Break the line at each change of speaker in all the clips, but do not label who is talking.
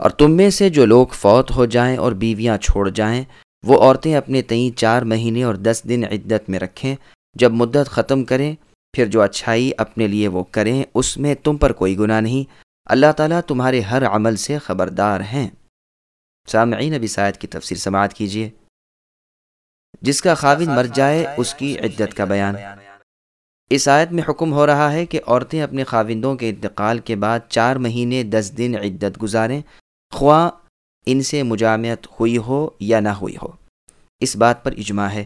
اور تم میں سے جو لوگ فوت ہو جائیں اور بیویاں چھوڑ جائیں، وہ عورتیں اپنے تئیں چار مہینے اور دس دن عدت میں رکھیں۔ جب مدت ختم کریں، پھر جو اچھائی اپنے لیے وہ کریں، اس میں تم پر کوئی گناہ نہیں۔ اللہ تعالیٰ تمہارے ہر عمل سے خبردار ہیں۔ سامعین نبی سائد کی تفسیر، سماعت کیجیے۔ جس کا خاوند مر جائے، اس کی عدت کا بیان۔ اس آیت میں حکم ہو رہا ہے کہ عورتیں اپنے خاوندوں کے انتقال کے بعد چار مہینے، دس دن عدت گزاریں۔ خواہ ان سے مجامعت ہوئی ہو یا نہ ہوئی ہو۔ اس بات پر اجماع ہے۔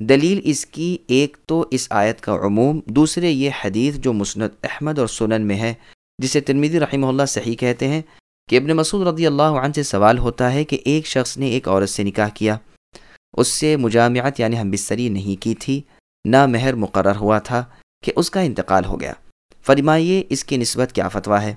دلیل اس کی ایک تو اس آیت کا عموم، دوسرے یہ حدیث جو مسند احمد اور سنن میں ہے، جسے ترمیدی رحمہ اللہ صحیح کہتے ہیں کہ ابن مسعود رضی اللہ عنہ سے سوال ہوتا ہے کہ ایک شخص نے ایک عورت سے نکاح کیا۔ اس سے مجامعت یعنی ہم بستری نہیں کی تھی، نہ مہر مقرر ہوا تھا کہ اس کا انتقال ہو گیا۔ فرمائیے اس کی نسبت کیا فتویٰ ہے۔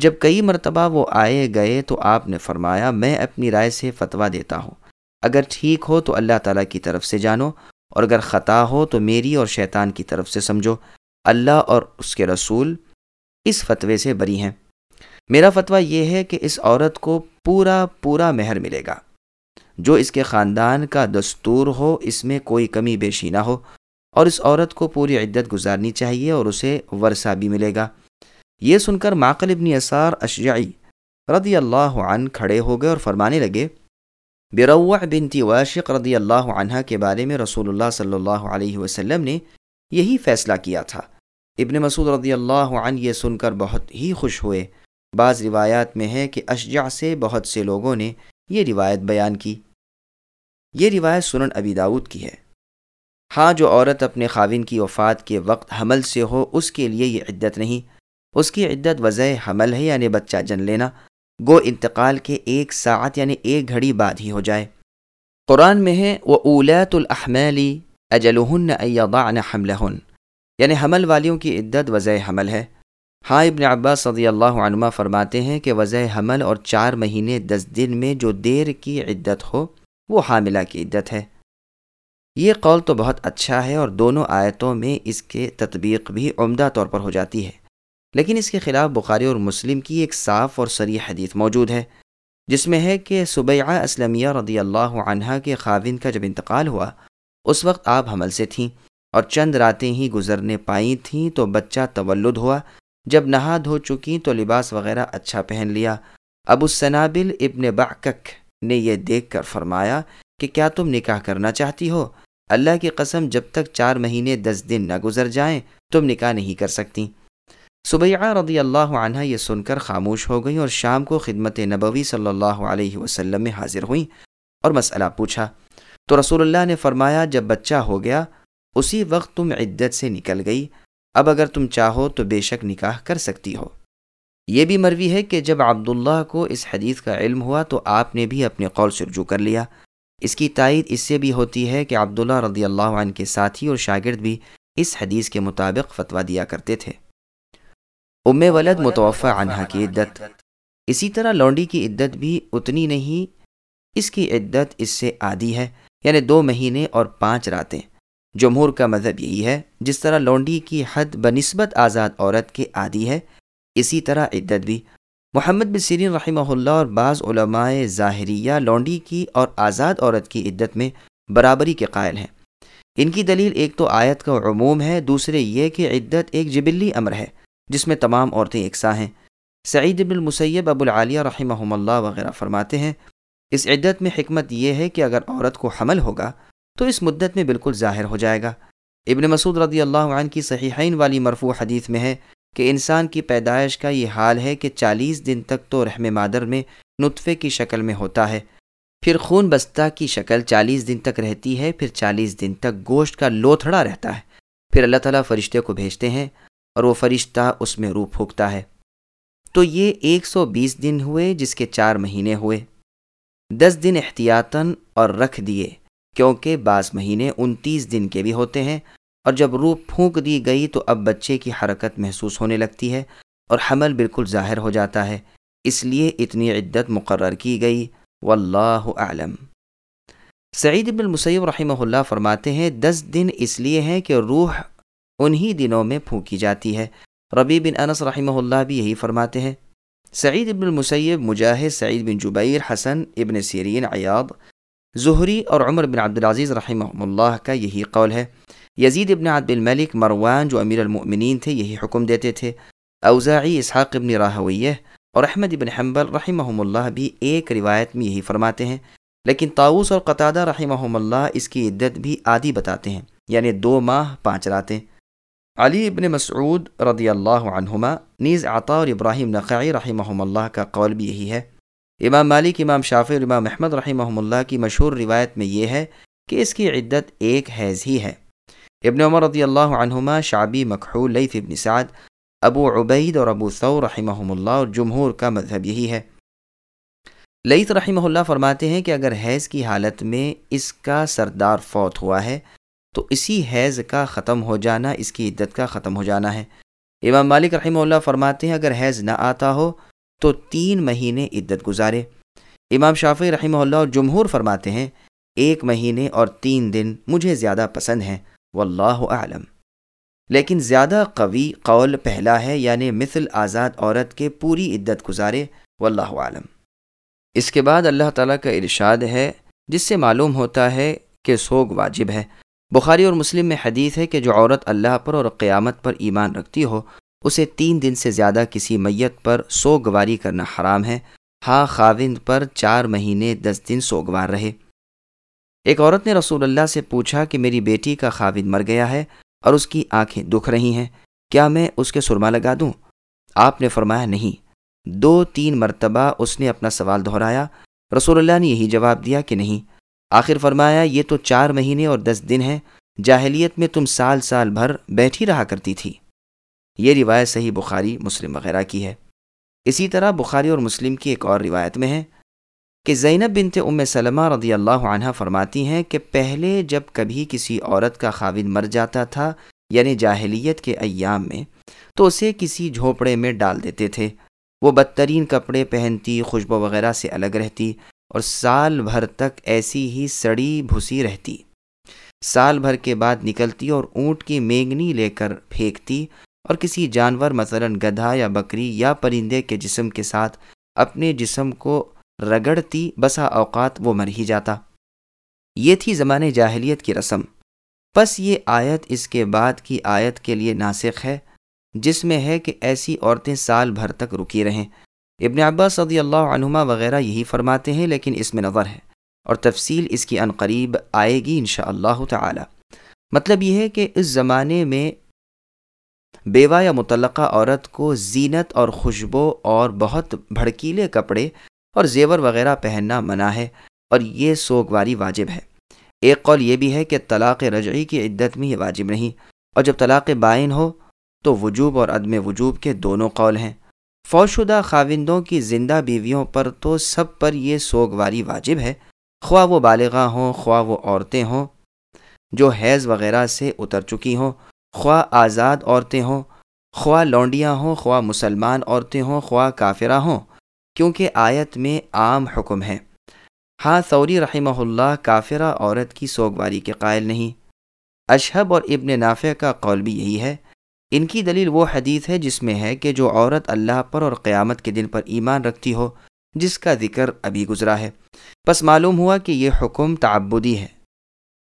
جب کئی مرتبہ وہ آئے گئے تو آپ نے فرمایا، میں اپنی رائے سے فتویٰ دیتا ہوں۔ اگر ٹھیک ہو تو اللہ تعالیٰ کی طرف سے جانو، اور اگر خطا ہو تو میری اور شیطان کی طرف سے سمجھو۔ اللہ اور اس کے رسول اس فتوے سے بری ہیں۔ میرا فتویٰ یہ ہے کہ اس عورت کو پورا پورا مہر ملے گا۔ جو اس کے خاندان کا دستور ہو، اس میں کوئی کمی بیشی نہ ہو، اور اس عورت کو پوری عدت گزارنی چاہیے اور اسے ورثہ بھی ملے گا۔ یہ سن کر ماقل ابن اثار اشجعی رضی اللہ عنہ کھڑے ہو گئے اور فرمانے لگے بروع بنتی واشق رضی اللہ عنہ کے بارے میں رسول اللہ صلی اللہ علیہ وسلم نے یہی فیصلہ کیا تھا۔ ابن مسعود رضی اللہ عنہ یہ سن کر بہت ہی خوش ہوئے۔ بعض روایات میں ہے کہ اشجع سے بہت سے لوگوں نے یہ روایت بیان کی۔ یہ روایت سنن ابی داود کی ہے۔ ہاں جو عورت اپنے خاوین کی وفات کے وقت حمل سے ہو، اس کے لیے یہ عدت نہیں۔ اس کی عدت وضع حمل ہے یعنی بچہ جن لینا۔ گو انتقال کے ایک ساعت یعنی ایک گھڑی بعد ہی ہو جائے۔ قرآن میں ہے وہ اولیت الحملی اجلہن ایضعن حملہن یعنی حمل والیوں کی عدت وضع حمل ہے۔ ہاں ابن عباس صدی اللہ عنما فرماتے ہیں کہ وضع حمل اور چار مہینے، دس دن میں جو دیر کی عدت ہو، وہ حاملہ کی عدت ہے۔ یہ قول تو بہت اچھا ہے اور دونوں آیتوں میں اس کے تطبیق بھی عمدہ طور پر ہو جاتی ہے۔ لیکن اس کے خلاف بخاری اور مسلم کی ایک صاف اور سری حدیث موجود ہے، جس میں ہے کہ صبیعہ اسلمیہ رضی اللہ عنہ کے خاوند کا جب انتقال ہوا، اس وقت آپ حمل سے تھیں اور چند راتیں ہی گزرنے پائی تھیں تو بچہ تولد ہوا۔ جب نہا دھو چکی تو لباس وغیرہ اچھا پہن لیا۔ ابو السنابل ابن بعکک نے یہ دیکھ کر فرمایا کہ کیا تم نکاح کرنا چاہتی ہو؟ اللہ کی قسم، جب تک چار مہینے دس دن نہ گزر جائیں، تم نکاح نہیں کر سکتی۔ صبیعہ رضی اللہ عنہ یہ سن کر خاموش ہو گئیں اور شام کو خدمت نبوی صلی اللہ علیہ وسلم میں حاضر ہوئیں اور مسئلہ پوچھا۔ تو رسول اللہ نے فرمایا، جب بچہ ہو گیا، اسی وقت تم عدت سے نکل گئی۔ اب اگر تم چاہو تو بے شک نکاح کر سکتی ہو۔ یہ بھی مروی ہے کہ جب عبداللہ کو اس حدیث کا علم ہوا تو آپ نے بھی اپنے قول سے رجوع کر لیا۔ اس کی تائید اس سے بھی ہوتی ہے کہ عبداللہ رضی اللہ عنہ کے ساتھی اور شاگرد بھی اس حدیث کے مطابق فتویٰ دیا کرتے تھے۔ ام ولد متوفع عنہ کی عدت۔ اسی طرح لونڈی کی عدت بھی اتنی نہیں، اس کی عدت اس سے آدھی ہے یعنی دو مہینے اور پانچ راتیں۔ جمہور کا مذہب یہی ہے، جس طرح لونڈی کی حد بنسبت آزاد عورت کے عادی ہے، اسی طرح عدت بھی۔ محمد بن سیرین رحمہ اللہ اور بعض علماء ظاہریہ لونڈی کی اور آزاد عورت کی عدت میں برابری کے قائل ہیں۔ ان کی دلیل ایک تو آیت کا عموم ہے، دوسرے یہ کہ عدت ایک جبلی امر ہے۔ جس میں تمام عورتیں یکساں ہیں۔ سعید بن المسیب ابو العالیہ رحمہ اللہ وغیرہ فرماتے ہیں، اس عدت میں حکمت یہ ہے کہ اگر عورت کو حمل ہوگا تو اس مدت میں بالکل ظاہر ہو جائے گا۔ ابن مسعود رضی اللہ عنہ کی صحیحین والی مرفوع حدیث میں ہے کہ انسان کی پیدائش کا یہ حال ہے کہ چالیس دن تک تو رحم مادر میں نطفے کی شکل میں ہوتا ہے۔ پھر خون بستہ کی شکل چالیس دن تک رہتی ہے، پھر چالیس دن تک گوشت کا لوتھڑا رہتا ہے۔ پھر اللہ تعالیٰ فرشتے کو بھیجتے ہیں اور وہ فرشتہ اس میں روح پھونکتا ہے۔ تو یہ ایک سو بیس دن ہوئے جس کے چار مہینے ہوئے۔ دس دن احتیاطاً اور رکھ دیے، کیونکہ بعض مہینے انتیس دن کے بھی ہوتے ہیں۔ اور جب روح پھونک دی گئی تو اب بچے کی حرکت محسوس ہونے لگتی ہے اور حمل بالکل ظاہر ہو جاتا ہے۔ اس لیے اتنی عدت مقرر کی گئی۔ واللہ اعلم۔ سعید بن المسیب رحمہ اللہ فرماتے ہیں، دس دن اس لیے ہیں کہ روح انہی دنوں میں پھونکی جاتی ہے۔ ربی بن انس رحمہ اللہ بھی یہی فرماتے ہیں۔ سعید ابن المسیب، مجاہد سعید بن جبیر، حسن ابن سیرین عیاب ظہری اور عمر بن عبدالعزیز رحمہ اللہ کا یہی قول ہے۔ یزید ابن عبد الملک، مروان جو امیر المؤمنین تھے، یہی حکم دیتے تھے۔ اوزاعی اسحاق ابن راہویہ اور احمد ابن حنبل رحمہ اللہ بھی ایک روایت میں یہی فرماتے ہیں۔ لیکن تاؤس اور قطادہ رحمہ اللہ اس کی عدت بھی عادی بتاتے ہیں یعنی دو ماہ پانچ راتیں۔ علی ابن مسعود رضی اللہ عنہما، نیز عطا اور ابراہیم نقعی رحمہ اللہ کا قول بھی یہی ہے۔ امام مالک، امام شافی اور امام محمد رحمہ اللہ کی مشہور روایت میں یہ ہے کہ اس کی عدت ایک حیض ہی ہے۔ ابن عمر رضی اللہ عنہما، شعبی مکحول لیث ابن سعد، ابو عبید اور ابو ثور رحمہ اللہ اور جمہور کا مذہب یہی ہے۔ لیث رحمہ اللہ فرماتے ہیں کہ اگر حیض کی حالت میں اس کا سردار فوت ہوا ہے تو اسی حیض کا ختم ہو جانا، اس کی عدت کا ختم ہو جانا ہے۔ امام مالک رحمہ اللہ فرماتے ہیں، اگر حیض نہ آتا ہو تو تین مہینے عدت گزارے۔ امام شافی رحمہ اللہ اور جمہور فرماتے ہیں، ایک مہینے اور تین دن مجھے زیادہ پسند ہیں۔ واللہ اعلم۔ لیکن زیادہ قوی قول پہلا ہے یعنی مثل آزاد عورت کے پوری عدت گزارے۔ واللہ عالم اس کے بعد اللہ تعالیٰ کا ارشاد ہے، جس سے معلوم ہوتا ہے کہ سوگ واجب ہے۔ بخاری اور مسلم میں حدیث ہے کہ جو عورت اللہ پر اور قیامت پر ایمان رکھتی ہو، اسے تین دن سے زیادہ کسی میت پر سو گواری کرنا حرام ہے۔ ہاں خاوند پر چار مہینے دس دن سوگوار رہے۔ ایک عورت نے رسول اللہ سے پوچھا کہ میری بیٹی کا خاوند مر گیا ہے اور اس کی آنکھیں دکھ رہی ہیں، کیا میں اس کے سرما لگا دوں؟ آپ نے فرمایا، نہیں۔ دو تین مرتبہ اس نے اپنا سوال دہرایا۔ رسول اللہ نے یہی جواب دیا کہ نہیں۔ آخر فرمایا، یہ تو چار مہینے اور دس دن ہیں، جاہلیت میں تم سال سال بھر بیٹھی رہا کرتی تھی۔ یہ روایت صحیح بخاری، مسلم وغیرہ کی ہے۔ اسی طرح بخاری اور مسلم کی ایک اور روایت میں ہے کہ زینب بنت ام سلمہ رضی اللہ عنہ فرماتی ہیں کہ پہلے جب کبھی کسی عورت کا خاوند مر جاتا تھا یعنی جاہلیت کے ایام میں، تو اسے کسی جھوپڑے میں ڈال دیتے تھے۔ وہ بدترین کپڑے پہنتی، خوشبو وغیرہ سے الگ رہتی اور سال بھر تک ایسی ہی سڑی بھوسی رہتی۔ سال بھر کے بعد نکلتی اور اونٹ کی مینگنی لے کر پھینکتی اور کسی جانور، مثلا گدھا یا بکری یا پرندے کے جسم کے ساتھ اپنے جسم کو رگڑتی، بسا اوقات وہ مر ہی جاتا۔ یہ تھی زمانے جاہلیت کی رسم۔ پس یہ آیت اس کے بعد کی آیت کے لیے ناسخ ہے، جس میں ہے کہ ایسی عورتیں سال بھر تک رکی رہیں۔ ابن عباس صدی اللہ عنہما وغیرہ یہی فرماتے ہیں، لیکن اس میں نظر ہے اور تفصیل اس کی عنقریب آئے گی انشاءاللہ اللہ تعالی۔ مطلب یہ ہے کہ اس زمانے میں بیوہ یا متعلقہ عورت کو زینت اور خوشبو اور بہت بھڑکیلے کپڑے اور زیور وغیرہ پہننا منع ہے اور یہ سوگواری واجب ہے۔ ایک قول یہ بھی ہے کہ طلاق رجعی کی عدت میں یہ واجب نہیں، اور جب طلاق بائن ہو تو وجوب اور عدم وجوب کے دونوں قول ہیں۔ فوج شدہ خاوندوں کی زندہ بیویوں پر تو سب پر یہ سوگواری واجب ہے۔ خواہ وہ بالغاں ہوں، خواہ وہ عورتیں ہوں، جو حیض وغیرہ سے اتر چکی ہوں، خواہ آزاد عورتیں ہوں، خواہ لونڈیاں ہوں، خواہ مسلمان عورتیں ہوں، خواہ کافرہ ہوں، کیونکہ آیت میں عام حکم ہے۔ ہاں سوری رحمہ اللہ کافرہ عورت کی سوگواری کے قائل نہیں۔ اشہب اور ابن نافع کا قول بھی یہی ہے۔ ان کی دلیل وہ حدیث ہے جس میں ہے کہ جو عورت اللہ پر اور قیامت کے دن پر ایمان رکھتی ہو، جس کا ذکر ابھی گزرا ہے۔ پس معلوم ہوا کہ یہ حکم تعبدی ہے۔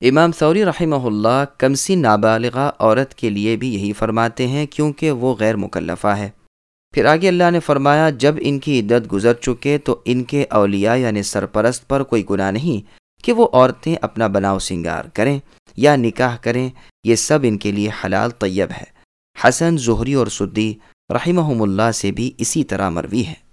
امام سوری رحمہ اللہ کمسی نابالغہ عورت کے لیے بھی یہی فرماتے ہیں کیونکہ وہ غیر مکلفہ ہے۔ پھر آگے اللہ نے فرمایا، جب ان کی عدت گزر چکے تو ان کے اولیاء یعنی سرپرست پر کوئی گناہ نہیں کہ وہ عورتیں اپنا بناؤ سنگار کریں یا نکاح کریں، یہ سب ان کے لیے حلال طیب ہے۔ حسن ظہری اور سدی رحمہم اللہ سے بھی اسی طرح مروی ہے۔